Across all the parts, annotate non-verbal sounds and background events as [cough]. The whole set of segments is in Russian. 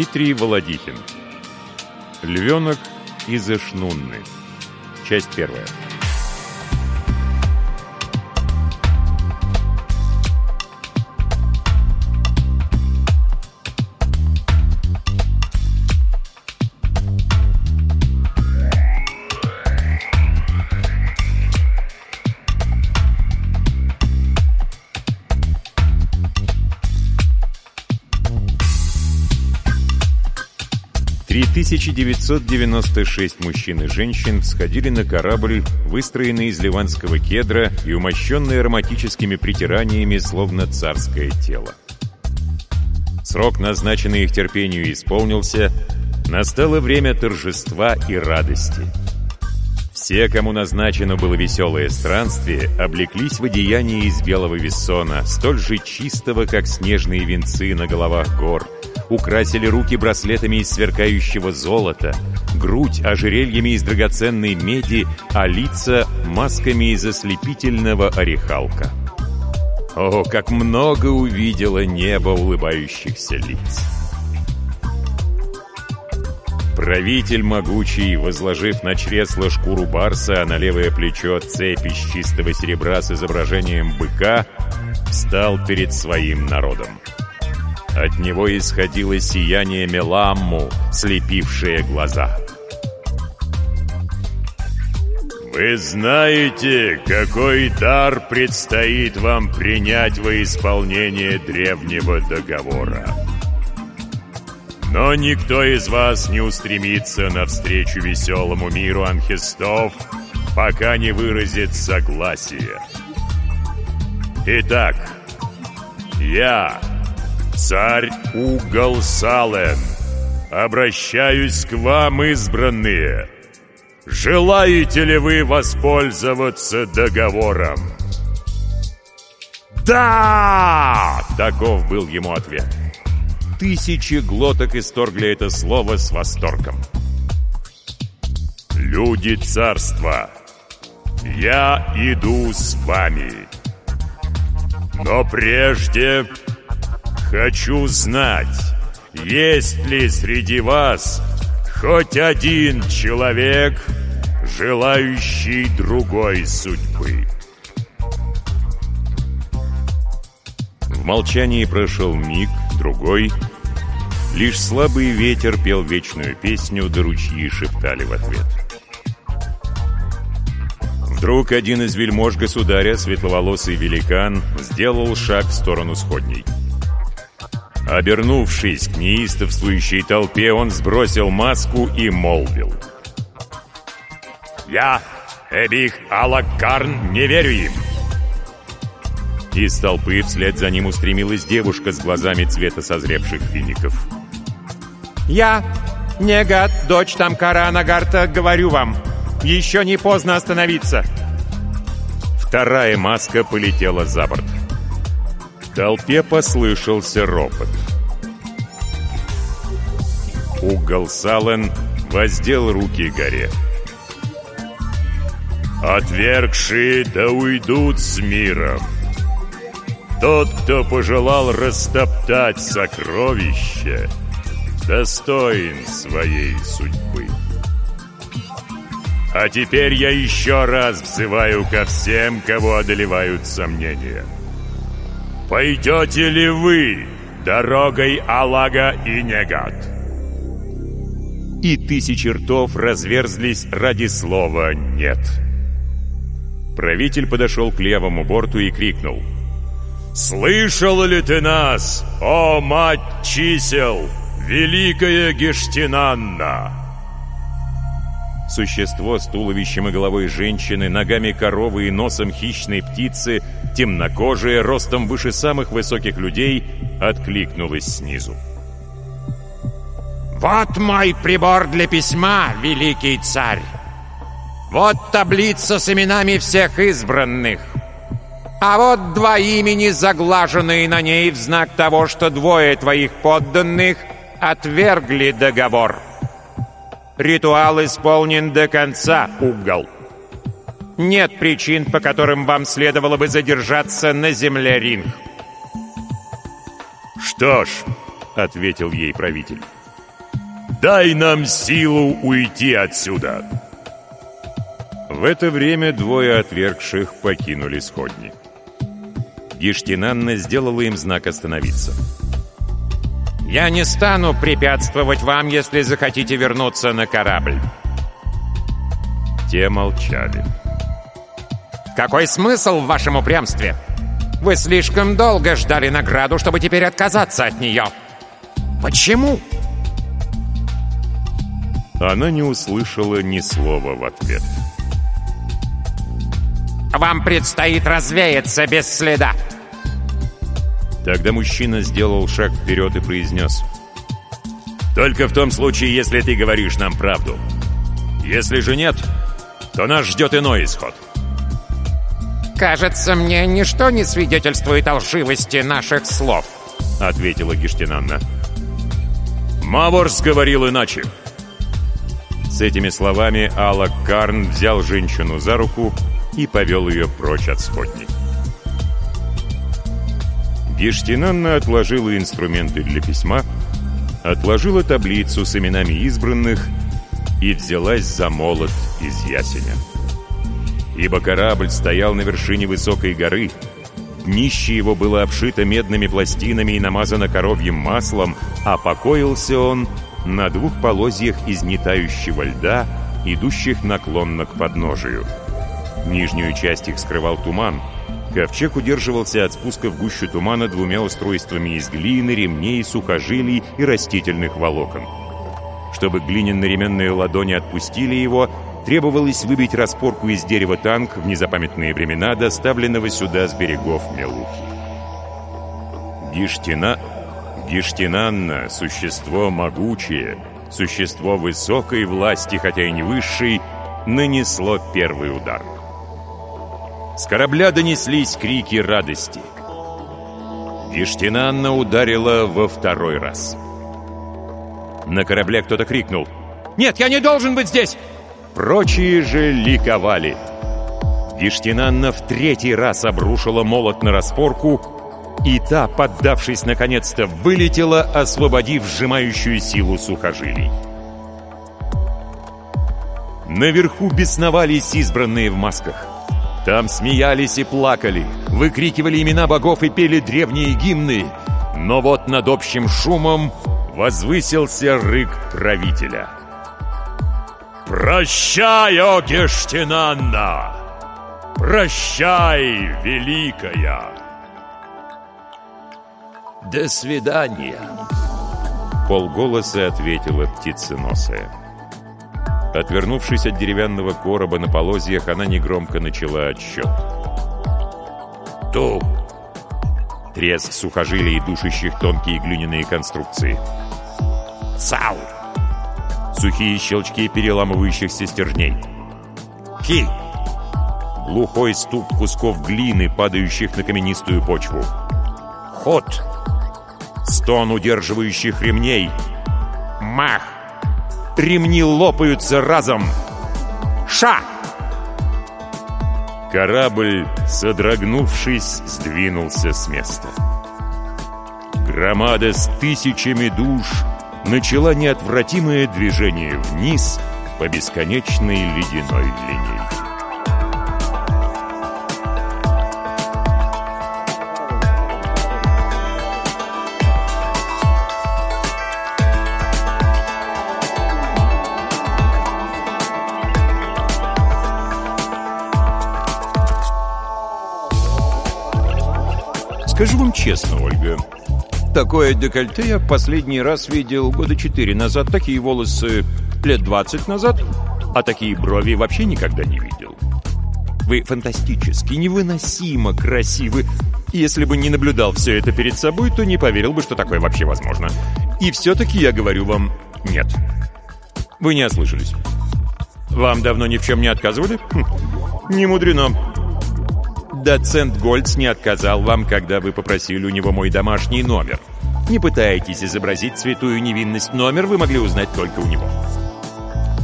Дмитрий Володихин Львенок из Эшнунны Часть первая 1996 мужчин и женщин всходили на корабль, выстроенный из ливанского кедра и умощенный ароматическими притираниями, словно царское тело. Срок, назначенный их терпению, исполнился. Настало время торжества и радости. Все, кому назначено было веселое странствие, облеклись в одеянии из белого вессона, столь же чистого, как снежные венцы на головах гор — украсили руки браслетами из сверкающего золота, грудь ожерельями из драгоценной меди, а лица масками из ослепительного орехалка. О, как много увидело небо улыбающихся лиц! Правитель могучий, возложив на чресло шкуру барса, а на левое плечо цепь из чистого серебра с изображением быка, встал перед своим народом. От него исходило сияние Меламму, слепившее глаза. «Вы знаете, какой дар предстоит вам принять во исполнение древнего договора. Но никто из вас не устремится навстречу веселому миру анхистов, пока не выразит согласие. Итак, я, Царь Угол Сален, обращаюсь к вам, избранные. Желаете ли вы воспользоваться договором? «Да!» — таков был ему ответ. Тысячи глоток исторгли это слово с восторгом. «Люди царства, я иду с вами. Но прежде Хочу знать, есть ли среди вас хоть один человек, желающий другой судьбы. В молчании прошел миг, другой. Лишь слабый ветер пел вечную песню, да ручьи шептали в ответ. Вдруг один из вельмож государя, светловолосый великан, сделал шаг в сторону сходней. Обернувшись к неистовствующей толпе, он сбросил маску и молвил. «Я, Эбих Алаккарн, не верю им!» Из толпы вслед за ним устремилась девушка с глазами цвета созревших фиников. «Я, Негат, дочь Тамкара Анагарта, говорю вам, еще не поздно остановиться!» Вторая маска полетела за борт толпе послышался ропот. Угол Сален воздел руки горе. «Отвергшие да уйдут с миром. Тот, кто пожелал растоптать сокровище, достоин своей судьбы. А теперь я еще раз взываю ко всем, кого одолевают сомнения». Пойдете ли вы дорогой Алага и Негат?» И тысячи ртов разверзлись ради слова «нет». Правитель подошел к левому борту и крикнул. «Слышал ли ты нас, о мать чисел, великая Гештинанна?» Существо с туловищем и головой женщины, ногами коровы и носом хищной птицы, темнокожее, ростом выше самых высоких людей, откликнулось снизу. «Вот мой прибор для письма, великий царь! Вот таблица с именами всех избранных!» А вот два имени, заглаженные на ней в знак того, что двое твоих подданных отвергли договор. Ритуал исполнен до конца, угол. Нет причин, по которым вам следовало бы задержаться на земле Ринг. «Что ж», — ответил ей правитель, — «дай нам силу уйти отсюда». В это время двое отвергших покинули сходни. Гиштинанна сделала им знак остановиться. «Я не стану препятствовать вам, если захотите вернуться на корабль». Те молчали. «Какой смысл в вашем упрямстве? Вы слишком долго ждали награду, чтобы теперь отказаться от нее. Почему?» Она не услышала ни слова в ответ. «Вам предстоит развеяться без следа!» Тогда мужчина сделал шаг вперед и произнес. «Только в том случае, если ты говоришь нам правду. Если же нет, то нас ждет иной исход». «Кажется, мне ничто не свидетельствует о лживости наших слов», — ответила Гиштинанна. «Маворс говорил иначе». С этими словами Алак Карн взял женщину за руку и повел ее прочь от сходней. Гештинанна отложила инструменты для письма, отложила таблицу с именами избранных и взялась за молот из ясеня. Ибо корабль стоял на вершине высокой горы, днище его было обшито медными пластинами и намазано коровьим маслом, а покоился он на двух полозьях из нетающего льда, идущих наклонно к подножию. Нижнюю часть их скрывал туман — Ковчег удерживался от спуска в гущу тумана двумя устройствами из глины, ремней, сухожилий и растительных волокон. Чтобы глиняно-ременные ладони отпустили его, требовалось выбить распорку из дерева танк в незапамятные времена, доставленного сюда с берегов Мелухи. Гиштина... Гиштинанна — существо могучее, существо высокой власти, хотя и не высшей, нанесло первый удар — с корабля донеслись крики радости. Гештинанна ударила во второй раз. На корабле кто-то крикнул «Нет, я не должен быть здесь!» Прочие же ликовали. Гештинанна в третий раз обрушила молот на распорку, и та, поддавшись наконец-то, вылетела, освободив сжимающую силу сухожилий. Наверху бесновались избранные в масках. Там смеялись и плакали, выкрикивали имена богов и пели древние гимны. Но вот над общим шумом возвысился рык правителя. «Прощай, о Гештинанна! Прощай, великая!» «До свидания!» Полголоса ответила птиценосая. Отвернувшись от деревянного короба на полозьях, она негромко начала отсчет. «Ту!» Треск сухожилий, душащих тонкие глиняные конструкции. «Цау!» Сухие щелчки переламывающихся стержней. «Ки!» Глухой стук кусков глины, падающих на каменистую почву. «Ход!» Стон удерживающих ремней. «Мах!» Ремни лопаются разом. Ша! Корабль, содрогнувшись, сдвинулся с места. Громада с тысячами душ начала неотвратимое движение вниз по бесконечной ледяной линейке. Скажу вам честно, Ольга, такое декольте я последний раз видел года четыре назад, такие волосы лет двадцать назад, а такие брови вообще никогда не видел. Вы фантастически, невыносимо красивы. Если бы не наблюдал все это перед собой, то не поверил бы, что такое вообще возможно. И все-таки я говорю вам «нет». Вы не ослышались. Вам давно ни в чем не отказывали? Хм, не мудрено. Доцент Гольц не отказал вам, когда вы попросили у него мой домашний номер. Не пытайтесь изобразить святую невинность. Номер вы могли узнать только у него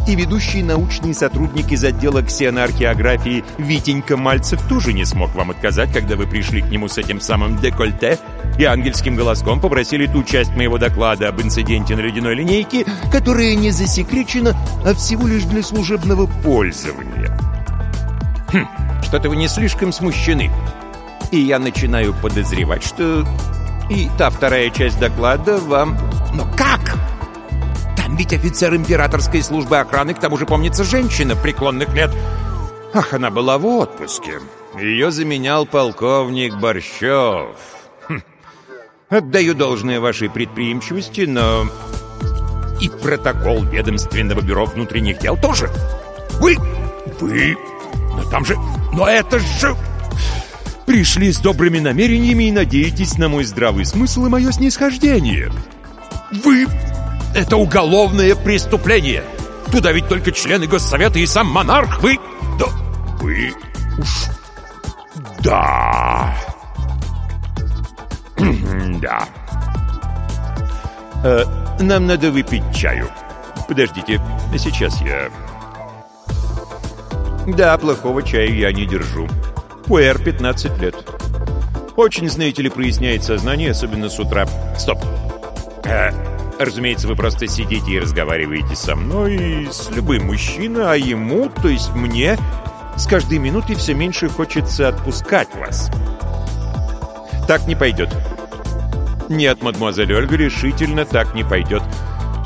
и ведущий научный сотрудник из отдела ксеноархеографии Витенька Мальцев тоже не смог вам отказать, когда вы пришли к нему с этим самым декольте и ангельским голоском попросили ту часть моего доклада об инциденте на ледяной линейке, которая не засекречена, а всего лишь для служебного пользования. Что-то вы не слишком смущены. И я начинаю подозревать, что и та вторая часть доклада вам... Но как? Ведь офицер императорской службы охраны, к тому же, помнится, женщина преклонных лет. Ах, она была в отпуске. Ее заменял полковник Борщев. Хм. Отдаю должное вашей предприимчивости, но... И протокол ведомственного бюро внутренних дел тоже. Вы... Вы... Но там же... Но это же... Пришли с добрыми намерениями и надеетесь на мой здравый смысл и мое снисхождение. Вы это уголовное преступление. Туда ведь только члены Госсовета и сам монарх. Вы... Да... Вы... Уж... Да... [clears throat] да. Э, нам надо выпить чаю. Подождите, сейчас я... Да, плохого чая я не держу. Пуэр 15 лет. Очень, знаете ли, проясняет сознание, особенно с утра. Стоп. Э, Разумеется, вы просто сидите и разговариваете со мной, с любым мужчиной, а ему, то есть мне, с каждой минутой все меньше хочется отпускать вас. Так не пойдет. Нет, мадемуазель Ольга, решительно так не пойдет.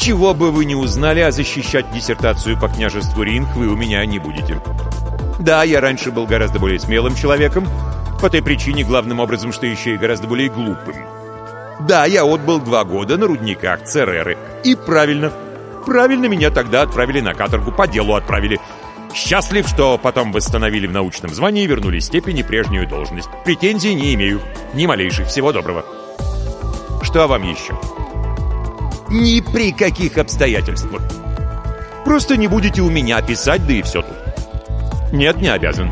Чего бы вы ни узнали, а защищать диссертацию по княжеству Ринг вы у меня не будете. Да, я раньше был гораздо более смелым человеком, по той причине, главным образом, что еще и гораздо более глупым. Да, я отбыл два года на рудниках Цереры. И правильно. Правильно меня тогда отправили на каторгу, по делу отправили. Счастлив, что потом восстановили в научном звании и вернули степени прежнюю должность. Претензий не имею. Ни малейших. Всего доброго. Что вам еще? Ни при каких обстоятельствах. Просто не будете у меня писать, да и все тут. Нет, не обязан.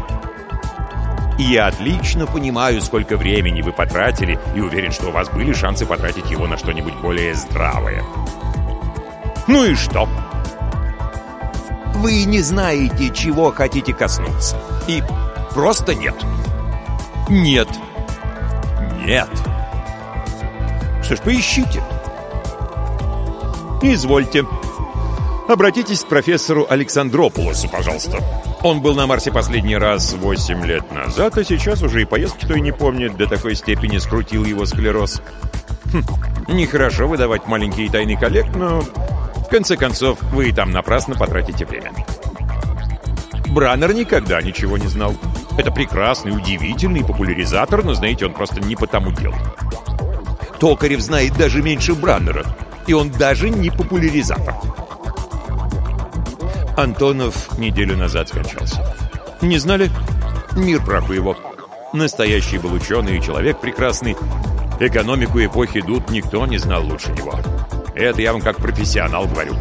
Я отлично понимаю, сколько времени вы потратили, и уверен, что у вас были шансы потратить его на что-нибудь более здравое. Ну и что? Вы не знаете, чего хотите коснуться. И просто нет. Нет. Нет. Что ж, поищите. Извольте. Обратитесь к профессору Александропулосу, пожалуйста. Он был на Марсе последний раз 8 лет назад, а сейчас уже и поездки-то и не помнит, до такой степени скрутил его склероз. Хм, нехорошо выдавать маленький тайный коллект, но в конце концов вы и там напрасно потратите время. Браннер никогда ничего не знал. Это прекрасный, удивительный популяризатор, но, знаете, он просто не по тому делу. Токарев знает даже меньше Браннера, и он даже не популяризатор. Антонов неделю назад скончался. Не знали? Мир праху его. Настоящий был ученый и человек прекрасный. Экономику эпохи Дуд никто не знал лучше него. Это я вам как профессионал говорю.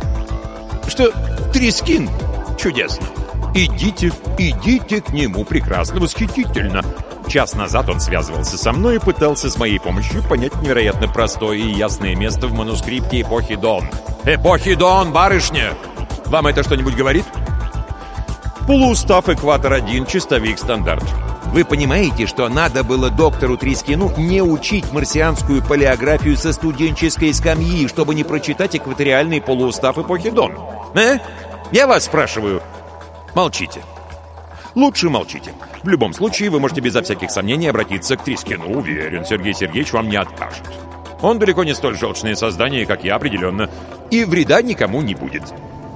Что Трискин? Чудесно. Идите, идите к нему, прекрасно, восхитительно. Час назад он связывался со мной и пытался с моей помощью понять невероятно простое и ясное место в манускрипте эпохи Дон. Эпохи Дон, барышня! Вам это что-нибудь говорит? Полуустав «Экватор-1», чистовик стандарт. Вы понимаете, что надо было доктору Трискину не учить марсианскую палеографию со студенческой скамьи, чтобы не прочитать экваториальный полуустав эпохи Дон? Э? Я вас спрашиваю. Молчите. Лучше молчите. В любом случае, вы можете безо всяких сомнений обратиться к Трискину. Уверен, Сергей Сергеевич вам не откажет. Он далеко не столь желчное создание, как я, определенно. И вреда никому не будет.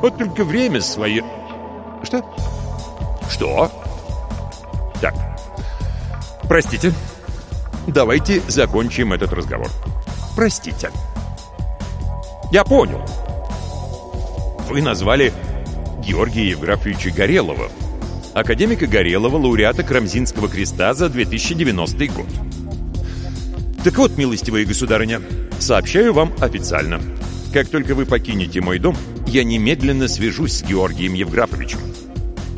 Вот только время свое... Что? Что? Так. Простите. давайте закончим этот разговор. Простите. Я понял. Вы назвали Георгия Евграфовича Горелова, академика Горелова, лауреата Крамзинского креста за 2090 год. Так вот, милостивая государыня, сообщаю вам официально. Как только вы покинете мой дом, я немедленно свяжусь с Георгием Евграфовичем.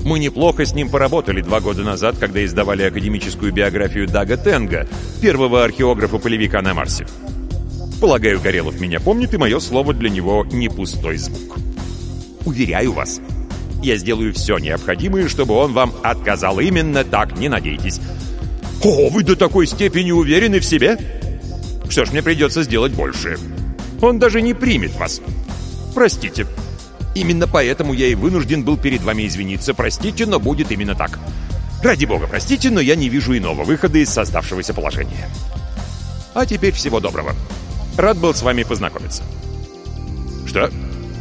Мы неплохо с ним поработали два года назад, когда издавали академическую биографию Дага Тенга, первого археографа-полевика на Марсе. Полагаю, Горелов меня помнит, и мое слово для него не пустой звук. Уверяю вас, я сделаю все необходимое, чтобы он вам отказал. Именно так, не надейтесь. О, вы до такой степени уверены в себе? Что ж, мне придется сделать больше. Он даже не примет вас. Простите. Именно поэтому я и вынужден был перед вами извиниться. Простите, но будет именно так. Ради бога, простите, но я не вижу иного выхода из создавшегося положения. А теперь всего доброго. Рад был с вами познакомиться. Что?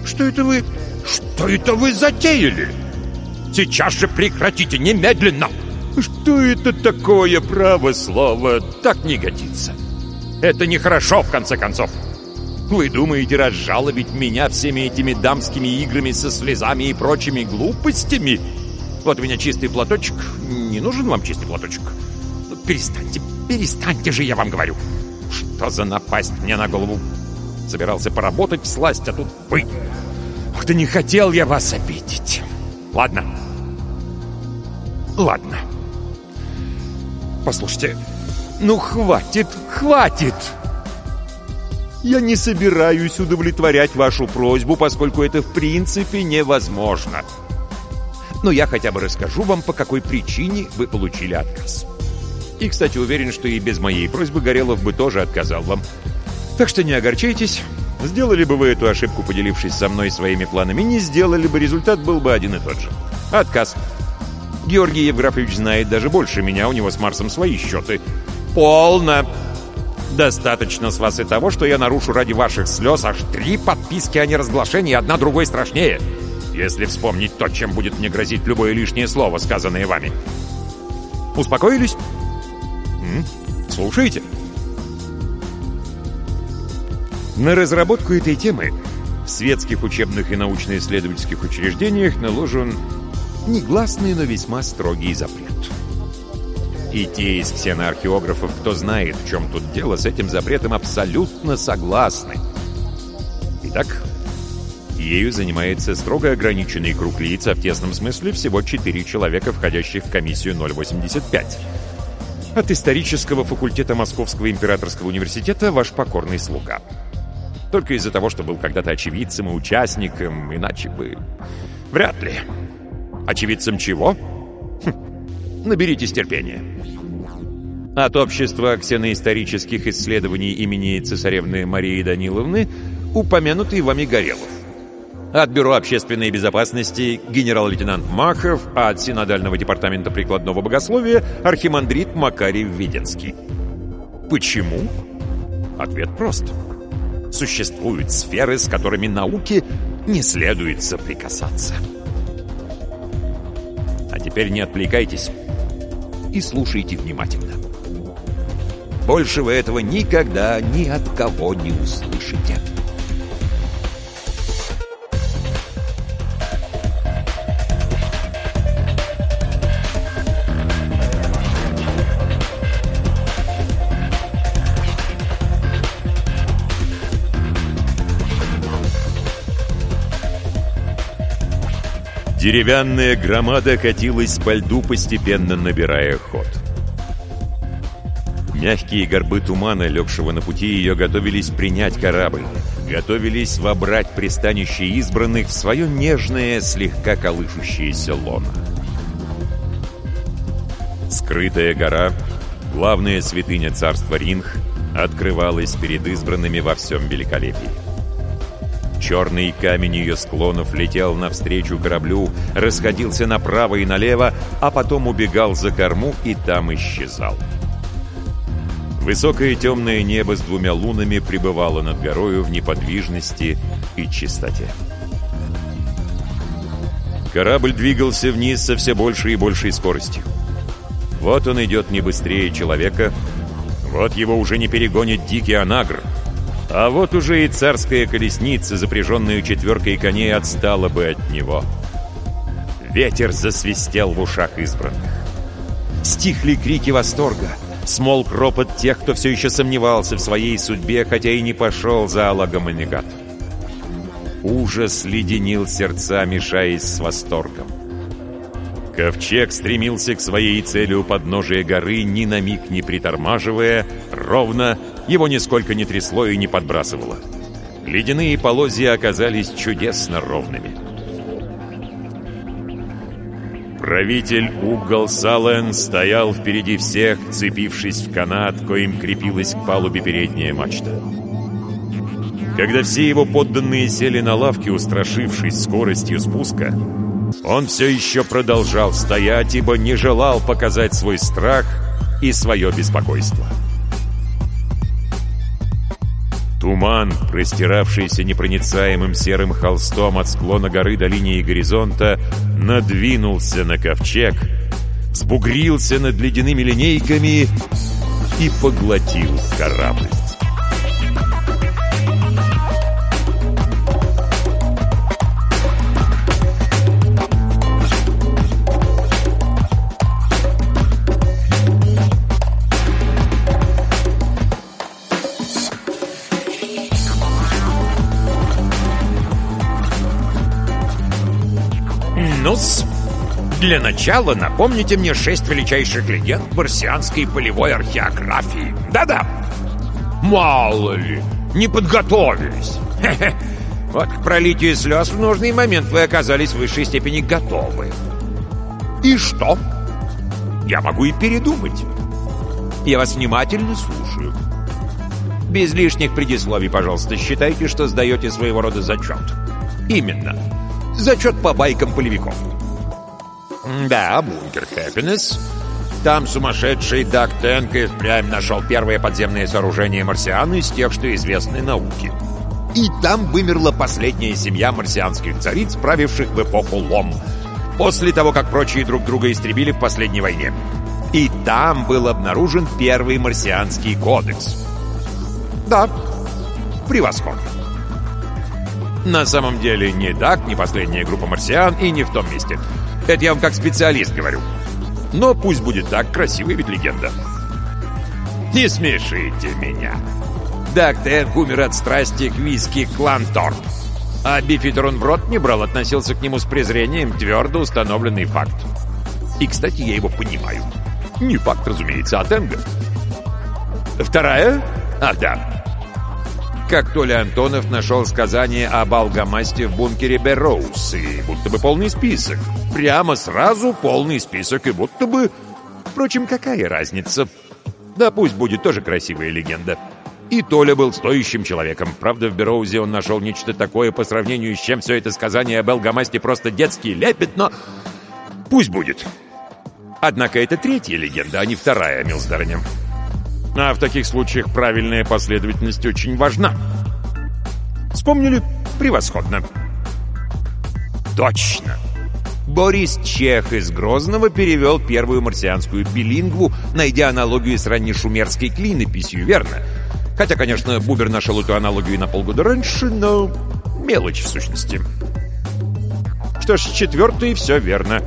Что это вы... Что это вы затеяли? Сейчас же прекратите, немедленно! Что это такое, право слово? Так не годится. Это нехорошо, в конце концов. Вы думаете разжалобить меня всеми этими дамскими играми со слезами и прочими глупостями? Вот у меня чистый платочек. Не нужен вам чистый платочек? Ну, перестаньте, перестаньте же, я вам говорю. Что за напасть мне на голову? Собирался поработать в сласть, а тут вы... Да не хотел я вас обидеть. Ладно. Ладно. Послушайте, ну хватит, хватит! Я не собираюсь удовлетворять вашу просьбу, поскольку это в принципе невозможно. Но я хотя бы расскажу вам, по какой причине вы получили отказ. И, кстати, уверен, что и без моей просьбы Горелов бы тоже отказал вам. Так что не огорчайтесь. Сделали бы вы эту ошибку, поделившись со мной своими планами, не сделали бы, результат был бы один и тот же. Отказ. Георгий Евграфович знает даже больше меня, у него с Марсом свои счеты. Полно. Достаточно с вас и того, что я нарушу ради ваших слез аж три подписки о неразглашении, одна другой страшнее. Если вспомнить то, чем будет мне грозить любое лишнее слово, сказанное вами. Успокоились? М? Слушайте. На разработку этой темы в светских учебных и научно-исследовательских учреждениях наложен негласный, но весьма строгий запрет. И те из ксеноархеографов, кто знает, в чем тут дело, с этим запретом абсолютно согласны. Итак, ею занимается строго ограниченный круг лиц, а в тесном смысле всего 4 человека, входящих в комиссию 085. От исторического факультета Московского императорского университета ваш покорный слуга. Только из-за того, что был когда-то очевидцем и участником, иначе бы... Вряд ли. Очевидцем чего? Хм. Наберитесь терпения. От общества ксеноисторических исследований имени цесаревны Марии Даниловны упомянутый вами Горелов. От Бюро общественной безопасности генерал-лейтенант Махов, а от Синодального департамента прикладного богословия архимандрит Макарий Веденский. Почему? Ответ прост. Существуют сферы, с которыми науке не следует соприкасаться. А теперь не отвлекайтесь и слушайте внимательно. Больше вы этого никогда ни от кого не услышите. Деревянная громада катилась по льду, постепенно набирая ход. Мягкие горбы тумана, легшего на пути ее, готовились принять корабль, готовились вобрать пристанище избранных в свое нежное, слегка колышущееся лоно. Скрытая гора, главная святыня царства Ринг, открывалась перед избранными во всем великолепии. Черный камень ее склонов летел навстречу кораблю, расходился направо и налево, а потом убегал за корму и там исчезал. Высокое темное небо с двумя лунами пребывало над горою в неподвижности и чистоте. Корабль двигался вниз со все большей и большей скоростью. Вот он идет не быстрее человека, Вот его уже не перегонит дикий анагр. А вот уже и царская колесница, запряженная четверкой коней, отстала бы от него. Ветер засвистел в ушах избранных. Стихли крики восторга. Смолк ропот тех, кто все еще сомневался в своей судьбе, хотя и не пошел за Алагаманегат. Ужас леденил сердца, мешаясь с восторгом. Ковчег стремился к своей цели у подножия горы, ни на миг не притормаживая, ровно, его нисколько не трясло и не подбрасывало. Ледяные полозья оказались чудесно ровными. Правитель Угол Сален стоял впереди всех, цепившись в канат, коим крепилась к палубе передняя мачта. Когда все его подданные сели на лавки, устрашившись скоростью спуска, он все еще продолжал стоять, ибо не желал показать свой страх и свое беспокойство. Туман, простиравшийся непроницаемым серым холстом от склона горы до линии горизонта, надвинулся на ковчег, сбугрился над ледяными линейками и поглотил корабль. Ну-с, для начала напомните мне шесть величайших легенд марсианской полевой археографии. Да-да. Мало ли, не подготовились. Хе-хе. Вот к пролитию слез в нужный момент вы оказались в высшей степени готовы. И что? Я могу и передумать. Я вас внимательно слушаю. Без лишних предисловий, пожалуйста, считайте, что сдаете своего рода зачет. Именно. Зачет по байкам полевиков. Да, бункер Хэппинес. Там сумасшедший Даг Тенк и впрямь нашел первое подземное сооружение марсиан из тех, что известны науке. И там вымерла последняя семья марсианских цариц, правивших в эпоху Лом, после того, как прочие друг друга истребили в последней войне. И там был обнаружен первый марсианский кодекс. Да, превосходно. На самом деле не так, не последняя группа марсиан и не в том месте. Это я вам как специалист говорю. Но пусть будет так, красивая ведь легенда. Не смешите меня. Даг Тенк умер от страсти к виски Кланторп. А Бифитрон в рот не брал, относился к нему с презрением, твердо установленный факт. И, кстати, я его понимаю. Не факт, разумеется, а Тенга. Вторая? А, да. Как Толя Антонов нашел сказание об Алгамасте в бункере Берроуз, и будто бы полный список. Прямо сразу полный список, и будто бы... Впрочем, какая разница? Да пусть будет тоже красивая легенда. И Толя был стоящим человеком. Правда, в Бероузе он нашел нечто такое, по сравнению с чем все это сказание об Элгамасте просто детский лепет, но... Пусть будет. Однако это третья легенда, а не вторая, милздарня. А в таких случаях правильная последовательность очень важна. Вспомнили? Превосходно. Точно. Борис Чех из Грозного перевел первую марсианскую билингву, найдя аналогию с раннешумерской клинописью, верно? Хотя, конечно, Бубер нашел эту аналогию на полгода раньше, но мелочь в сущности. Что ж, четвертый все верно.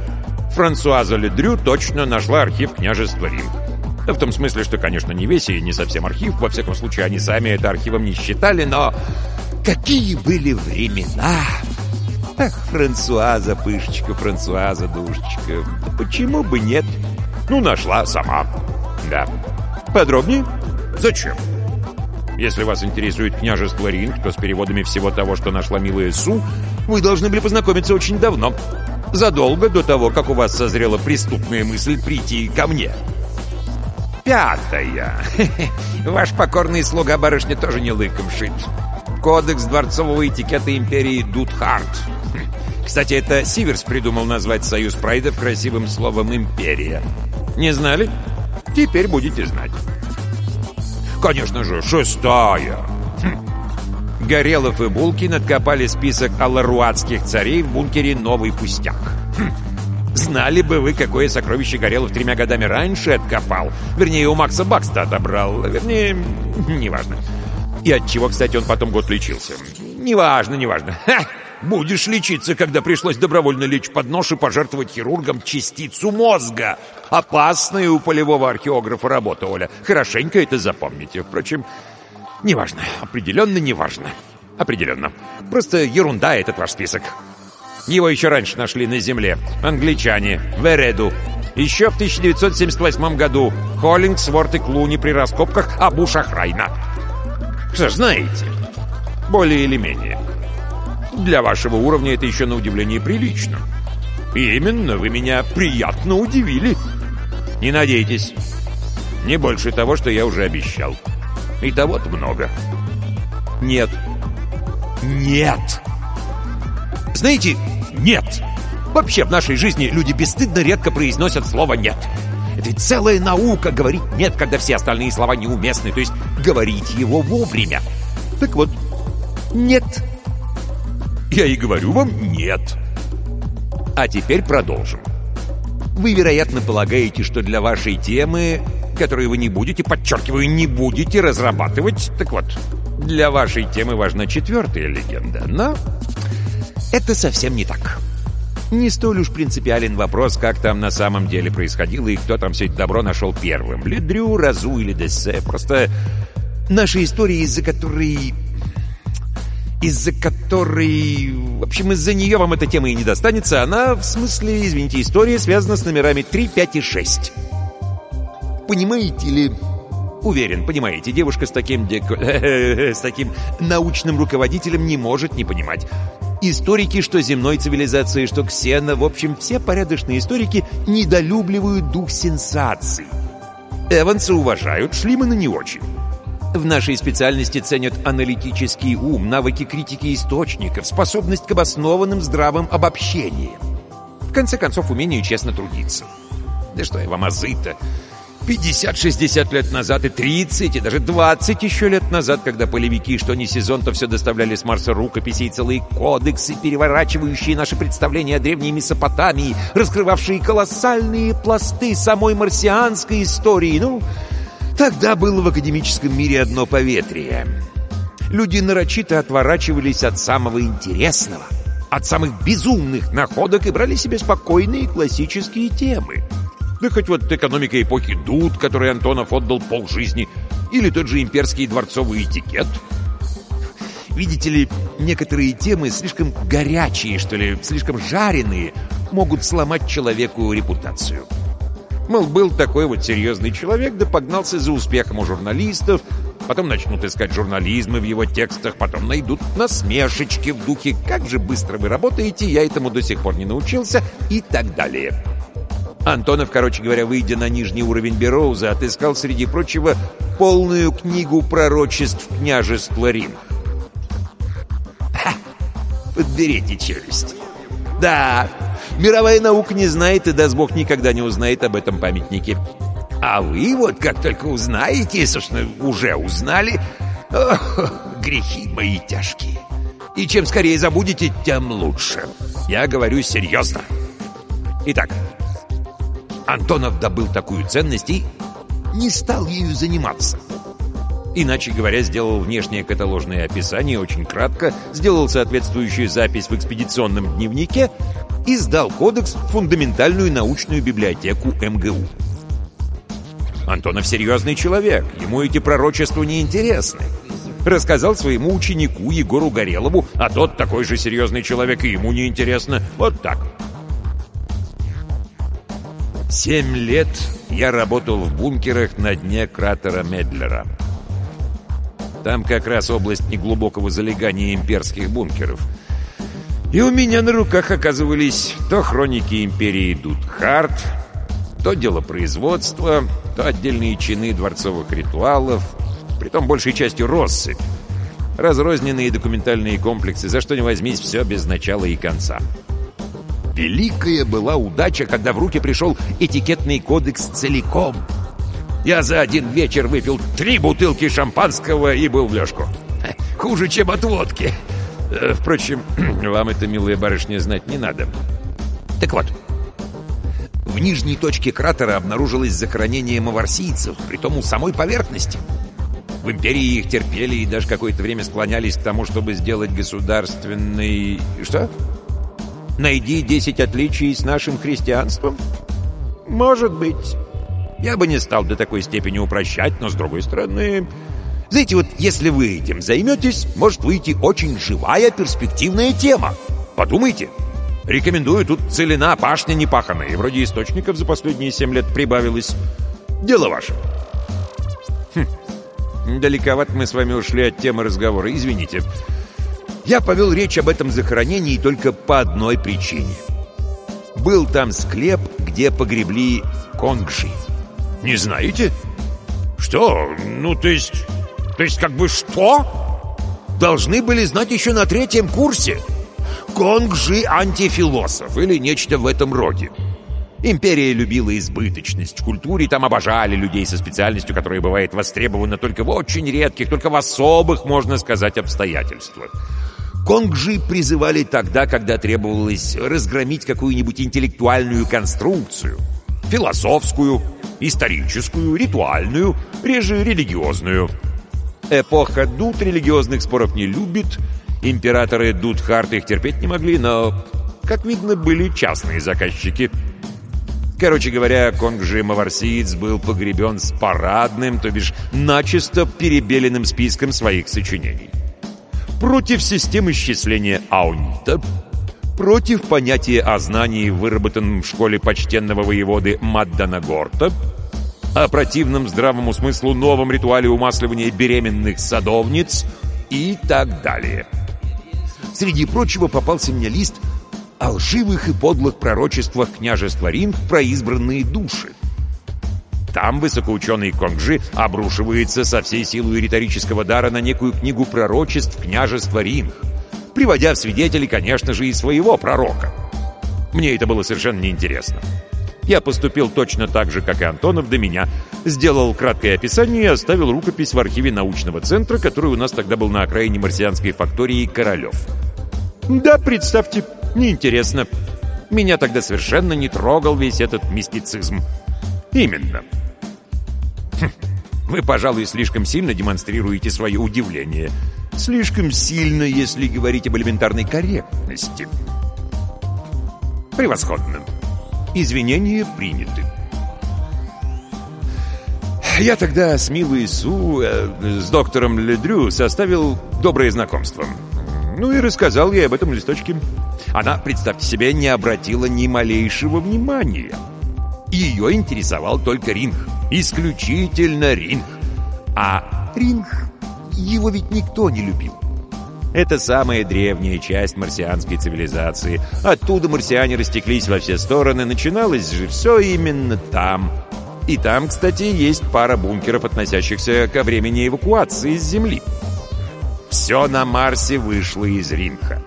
Франсуаза Ледрю точно нашла архив княжества Рим. В том смысле, что, конечно, не весь и не совсем архив. Во всяком случае, они сами это архивом не считали, но... Какие были времена! Ах, Франсуаза, пышечка, Франсуаза, душечка. Почему бы нет? Ну, нашла сама. Да. Подробнее? Зачем? Если вас интересует княжество Ринг, то с переводами всего того, что нашла милая Су, вы должны были познакомиться очень давно. Задолго до того, как у вас созрела преступная мысль прийти ко мне. Пятая. [laughs] Ваш покорный слуга барышня тоже не лыком шит. Кодекс дворцового этикета империи Дудхарт. [laughs] Кстати, это Сиверс придумал назвать союз прайдов красивым словом «империя». Не знали? Теперь будете знать. Конечно же, шестая. Хм. Горелов и Булкин откопали список аларуатских царей в бункере «Новый пустяк». Хм. Знали бы вы, какое сокровище Горелов тремя годами раньше откопал. Вернее, у Макса Бакста отобрал. Вернее, неважно. И от чего, кстати, он потом год лечился. Неважно, неважно. Ха! Будешь лечиться, когда пришлось добровольно лечь под нож и пожертвовать хирургам частицу мозга. Опасная у полевого археографа работа, Оля. Хорошенько это запомните. Впрочем, неважно. Определенно неважно. Определенно. Просто ерунда этот ваш список. Его еще раньше нашли на земле. Англичане. В Эреду. Еще в 1978 году. Холлингсворт и Клуни при раскопках Абу-Шахрайна. Что ж, знаете, более или менее. Для вашего уровня это еще на удивление прилично. И именно, вы меня приятно удивили. Не надейтесь. Не больше того, что я уже обещал. И того-то много. Нет. Нет. Знаете, нет. Вообще в нашей жизни люди бесстыдно редко произносят слово «нет». Это ведь целая наука говорить «нет», когда все остальные слова неуместны, то есть говорить его вовремя. Так вот, «нет». Я и говорю вам «нет». А теперь продолжим. Вы, вероятно, полагаете, что для вашей темы, которую вы не будете, подчеркиваю, не будете разрабатывать, так вот, для вашей темы важна четвертая легенда, но это совсем не так. Не столь уж принципиален вопрос, как там на самом деле происходило и кто там все это добро нашел первым. Ледрю, Разу или Дессе. Просто наша история, из-за которой... Из-за которой... В общем, из-за нее вам эта тема и не достанется. Она, в смысле, извините, история связана с номерами 3, 5 и 6. Понимаете ли... Уверен, понимаете, девушка с таким дек... [laughs] с таким научным руководителем не может не понимать. Историки, что земной цивилизации, что ксена, в общем, все порядочные историки недолюбливают дух сенсаций. Эванса уважают, Шлимана не очень. В нашей специальности ценят аналитический ум, навыки критики источников, способность к обоснованным здравым обобщениям. В конце концов, умение честно трудиться. Да что я вам азы-то? 50-60 лет назад и 30, и даже 20 еще лет назад, когда полевики, что не сезон, то все доставляли с Марса рукописи и целые кодексы, переворачивающие наши представления о древней Месопотамии, раскрывавшие колоссальные пласты самой марсианской истории. Ну, тогда было в академическом мире одно поветрие. Люди нарочито отворачивались от самого интересного, от самых безумных находок и брали себе спокойные классические темы. Да хоть вот экономика эпохи Дуд, которой Антонов отдал полжизни, или тот же имперский дворцовый этикет. Видите ли, некоторые темы слишком горячие, что ли, слишком жареные, могут сломать человеку репутацию. Мол, был такой вот серьезный человек, да погнался за успехом у журналистов, потом начнут искать журнализмы в его текстах, потом найдут насмешечки в духе «Как же быстро вы работаете, я этому до сих пор не научился» и так далее. Антонов, короче говоря, выйдя на нижний уровень Бероуза, отыскал, среди прочего, полную книгу пророчеств княжества Рим. Ха! Подберите челюсть. Да, мировая наука не знает, и даст Бог никогда не узнает об этом памятнике. А вы вот как только узнаете, собственно, уже узнали, ох, грехи мои тяжкие. И чем скорее забудете, тем лучше. Я говорю серьезно. Итак, Антонов добыл такую ценность и не стал ею заниматься. Иначе говоря, сделал внешнее каталожное описание очень кратко, сделал соответствующую запись в экспедиционном дневнике и сдал кодекс в фундаментальную научную библиотеку МГУ. Антонов серьезный человек, ему эти пророчества не интересны. Рассказал своему ученику Егору Горелову, а тот такой же серьезный человек, и ему не интересно. Вот так. Семь лет я работал в бункерах на дне кратера Медлера. Там как раз область неглубокого залегания имперских бункеров. И у меня на руках оказывались то хроники империи Дудхарт, то дело производства, то отдельные чины дворцовых ритуалов, притом большей частью россыпь. Разрозненные документальные комплексы, за что не возьмись, все без начала и конца. Великая была удача, когда в руки пришел этикетный кодекс целиком. Я за один вечер выпил три бутылки шампанского и был в лёжку. Хуже, чем от водки. Э, впрочем, [clears throat] вам это, милая барышня, знать не надо. Так вот, в нижней точке кратера обнаружилось захоронение маварсийцев, притом у самой поверхности. В империи их терпели и даже какое-то время склонялись к тому, чтобы сделать государственный... Что? Найди 10 отличий с нашим христианством? Может быть. Я бы не стал до такой степени упрощать, но, с другой стороны... Знаете, вот если вы этим займетесь, может выйти очень живая перспективная тема. Подумайте. Рекомендую, тут целина, пашня непаханая, и вроде источников за последние семь лет прибавилось. Дело ваше. Хм, далековато мы с вами ушли от темы разговора, извините. Я повел речь об этом захоронении только по одной причине. Был там склеп, где погребли конгши. Не знаете? Что? Ну, то есть... То есть как бы что? Должны были знать еще на третьем курсе. Конгжи антифилософ или нечто в этом роде. Империя любила избыточность. В культуре там обожали людей со специальностью, которая бывает востребована только в очень редких, только в особых, можно сказать, обстоятельствах. Конгжи призывали тогда, когда требовалось разгромить какую-нибудь интеллектуальную конструкцию. Философскую, историческую, ритуальную, реже религиозную. Эпоха Дуд религиозных споров не любит, императоры Дудхарт их терпеть не могли, но, как видно, были частные заказчики. Короче говоря, Конгжи Маварсиец был погребен с парадным, то бишь начисто перебеленным списком своих сочинений. Против системы счисления Аунита, против понятия о знании, выработанном в школе почтенного воеводы Маддана Горта, о противном здравому смыслу новом ритуале умасливания беременных садовниц и так далее. Среди прочего попался мне лист о лживых и подлых пророчествах княжества Ринг про избранные души. Там высокоученый Конгжи обрушивается со всей силой риторического дара на некую книгу пророчеств княжества Ринг, приводя в свидетели, конечно же, и своего пророка. Мне это было совершенно неинтересно. Я поступил точно так же, как и Антонов до меня. Сделал краткое описание и оставил рукопись в архиве научного центра, который у нас тогда был на окраине марсианской фактории «Королев». Да, представьте, неинтересно. Меня тогда совершенно не трогал весь этот мистицизм. Именно. Хм, вы, пожалуй, слишком сильно демонстрируете свое удивление. Слишком сильно, если говорить об элементарной корректности. Превосходно. Извинения приняты. Я тогда с Милой Су, э, с доктором Ледрю составил доброе знакомство. Ну и рассказал ей об этом листочке. Она, представьте себе, не обратила ни малейшего внимания. Ее интересовал только ринг. Исключительно ринг. А ринг его ведь никто не любил. Это самая древняя часть марсианской цивилизации. Оттуда марсиане растеклись во все стороны. Начиналось же все именно там. И там, кстати, есть пара бункеров, относящихся ко времени эвакуации с Земли. Все на Марсе вышло из Ринха.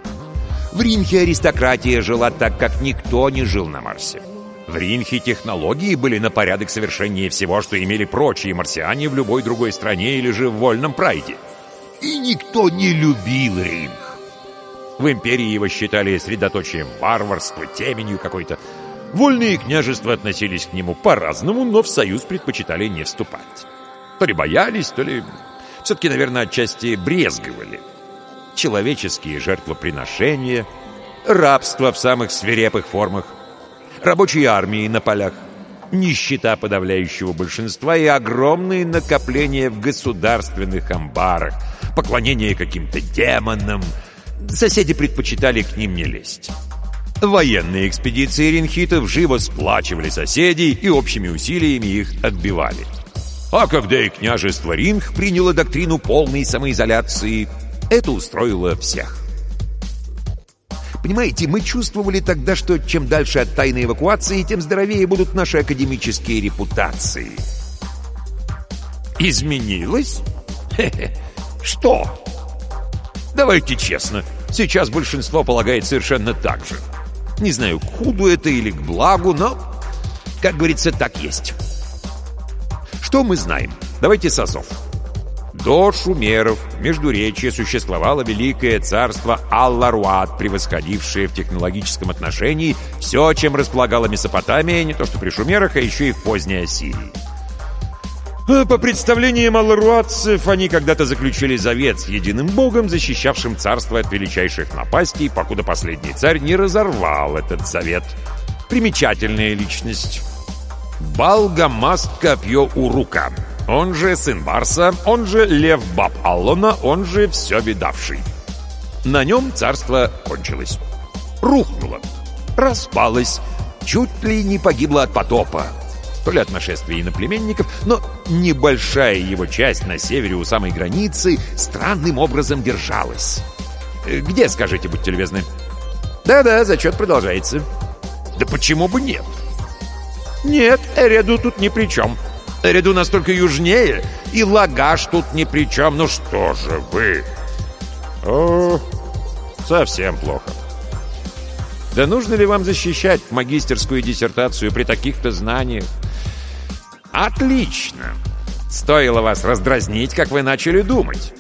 В Ринхе аристократия жила так, как никто не жил на Марсе. В Ринхе технологии были на порядок совершеннее всего, что имели прочие марсиане в любой другой стране или же в вольном прайде и никто не любил Ринг. В империи его считали средоточием варварства, теменью какой-то. Вольные княжества относились к нему по-разному, но в союз предпочитали не вступать. То ли боялись, то ли все-таки, наверное, отчасти брезговали. Человеческие жертвоприношения, рабство в самых свирепых формах, рабочие армии на полях, нищета подавляющего большинства и огромные накопления в государственных амбарах, поклонение каким-то демонам. Соседи предпочитали к ним не лезть. Военные экспедиции ринхитов живо сплачивали соседей и общими усилиями их отбивали. А когда и княжество Ринг приняло доктрину полной самоизоляции, это устроило всех. Понимаете, мы чувствовали тогда, что чем дальше от тайной эвакуации, тем здоровее будут наши академические репутации. Изменилось? Хе-хе. Что? Давайте честно, сейчас большинство полагает совершенно так же. Не знаю, к худу это или к благу, но, как говорится, так есть. Что мы знаем? Давайте с азов. До шумеров в Междуречье существовало великое царство Алларуат, превосходившее в технологическом отношении все, чем располагала Месопотамия, не то что при шумерах, а еще и в поздней Ассирии. А по представлениям алларуатцев, они когда-то заключили завет с единым богом, защищавшим царство от величайших напастей, покуда последний царь не разорвал этот завет. Примечательная личность. Балгамаст Копье Урука он же сын Барса, он же Лев Баб Аллона, он же все видавший. На нем царство кончилось. Рухнуло, распалось, чуть ли не погибло от потопа. То ли от нашествия иноплеменников, но небольшая его часть на севере у самой границы странным образом держалась. Где, скажите, будьте любезны? Да-да, зачет продолжается. Да почему бы нет? Нет, Эреду тут ни при чем. Ряду настолько южнее, и лагаш тут ни при чем. Ну что же вы? О, совсем плохо. Да нужно ли вам защищать магистерскую диссертацию при таких-то знаниях? Отлично! Стоило вас раздразнить, как вы начали думать.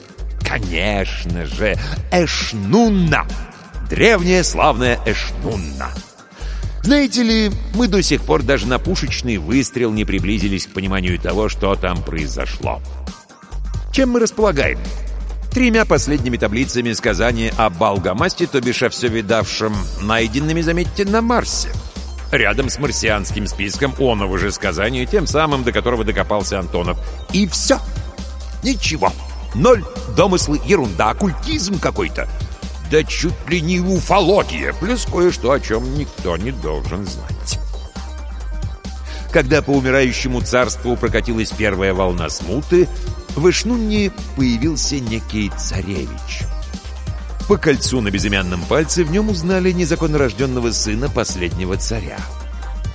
Конечно же, Эшнунна! Древняя славная Эшнунна! Знаете ли, мы до сих пор даже на пушечный выстрел не приблизились к пониманию того, что там произошло. Чем мы располагаем? Тремя последними таблицами сказания о Балгамасте, то бишь о все видавшем, найденными, заметьте, на Марсе. Рядом с марсианским списком оного же сказания, тем самым, до которого докопался Антонов. И все. Ничего. Ноль. Домыслы, ерунда, оккультизм какой-то да чуть ли не уфология, плюс кое-что, о чем никто не должен знать. Когда по умирающему царству прокатилась первая волна смуты, в Ишнунне появился некий царевич. По кольцу на безымянном пальце в нем узнали незаконнорожденного сына последнего царя.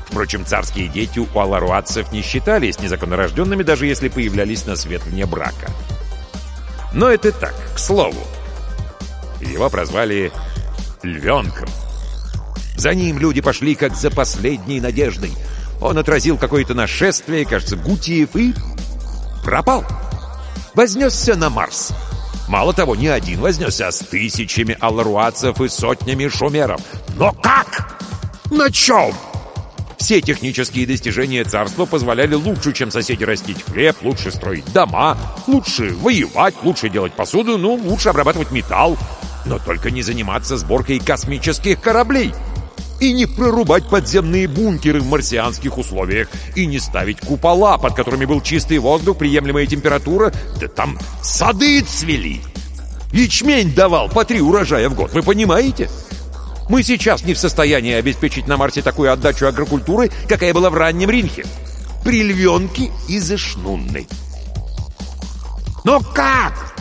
Впрочем, царские дети у аларуатцев не считались незаконнорожденными, даже если появлялись на свет вне брака. Но это так, к слову. Его прозвали «Львенком». За ним люди пошли как за последней надеждой. Он отразил какое-то нашествие, кажется, Гутиев, и пропал. Вознесся на Марс. Мало того, не один вознесся, а с тысячами алларуацев и сотнями шумеров. Но как? На чем? Все технические достижения царства позволяли лучше, чем соседи растить хлеб, лучше строить дома, лучше воевать, лучше делать посуду, ну, лучше обрабатывать металл. Но только не заниматься сборкой космических кораблей. И не прорубать подземные бункеры в марсианских условиях. И не ставить купола, под которыми был чистый воздух, приемлемая температура. Да там сады цвели. Ячмень давал по три урожая в год, вы понимаете? Мы сейчас не в состоянии обеспечить на Марсе такую отдачу агрокультуры, какая была в раннем Ринхе. При львенке и зашнунной. Но как?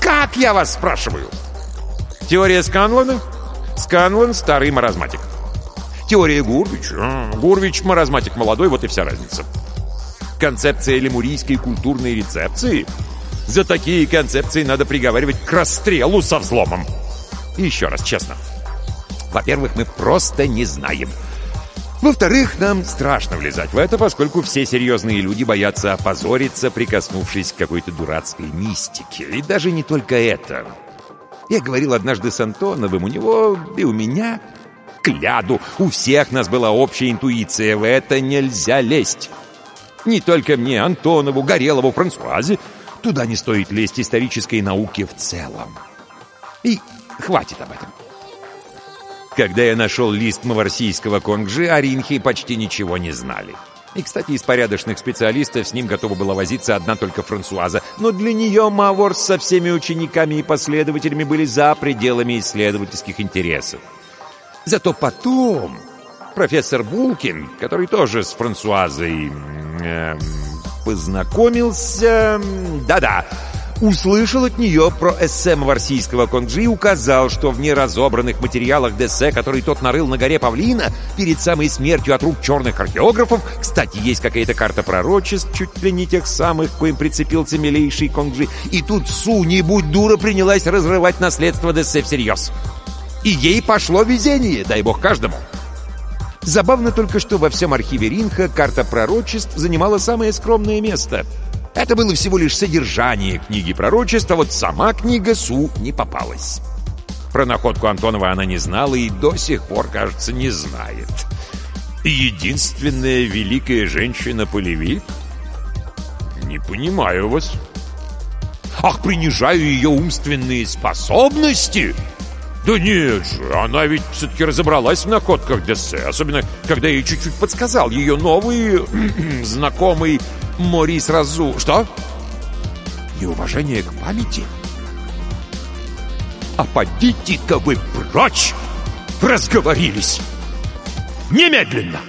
Как, я вас спрашиваю? Теория Сканлана? Сканлан — старый маразматик. Теория Гурвич? Гурвич — маразматик молодой, вот и вся разница. Концепция лемурийской культурной рецепции? За такие концепции надо приговаривать к расстрелу со взломом. И еще раз, честно. Во-первых, мы просто не знаем. Во-вторых, нам страшно влезать в это, поскольку все серьезные люди боятся опозориться, прикоснувшись к какой-то дурацкой мистике. И даже не только это. Я говорил однажды с Антоновым, у него и у меня кляду. У всех нас была общая интуиция, в это нельзя лезть. Не только мне, Антонову, Горелову, Франсуазе. Туда не стоит лезть исторической науке в целом. И хватит об этом. Когда я нашел лист маварсийского конгжи, о Ринхе почти ничего не знали. И, кстати, из порядочных специалистов с ним готова была возиться одна только Франсуаза. Но для нее Маворс со всеми учениками и последователями были за пределами исследовательских интересов. Зато потом профессор Булкин, который тоже с Франсуазой э, познакомился... Да-да, услышал от нее про эссе Маварсийского Конгжи и указал, что в неразобранных материалах Дессе, который тот нарыл на горе Павлина, перед самой смертью от рук черных археографов, кстати, есть какая-то карта пророчеств, чуть ли не тех самых, коим прицепился милейший Конгжи, и тут Су, не будь дура, принялась разрывать наследство Дессе всерьез. И ей пошло везение, дай бог каждому. Забавно только, что во всем архиве Ринха карта пророчеств занимала самое скромное место — Это было всего лишь содержание книги пророчества, вот сама книга Су не попалась. Про находку Антонова она не знала и до сих пор, кажется, не знает. Единственная великая женщина-полевик? Не понимаю вас. Ах, принижаю ее умственные способности? Да нет же, она ведь все-таки разобралась в находках Дессе, особенно когда я чуть-чуть подсказал ее новый [clears throat] знакомый Морис Разу... Что? Неуважение к памяти? А подите-ка вы прочь! Разговорились! Немедленно!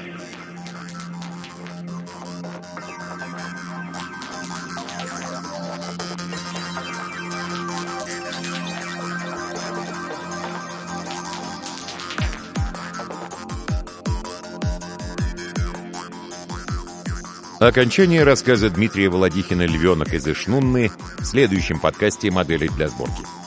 Окончание рассказа Дмитрия Володихина «Львенок из Ишнунны» в следующем подкасте «Модели для сборки».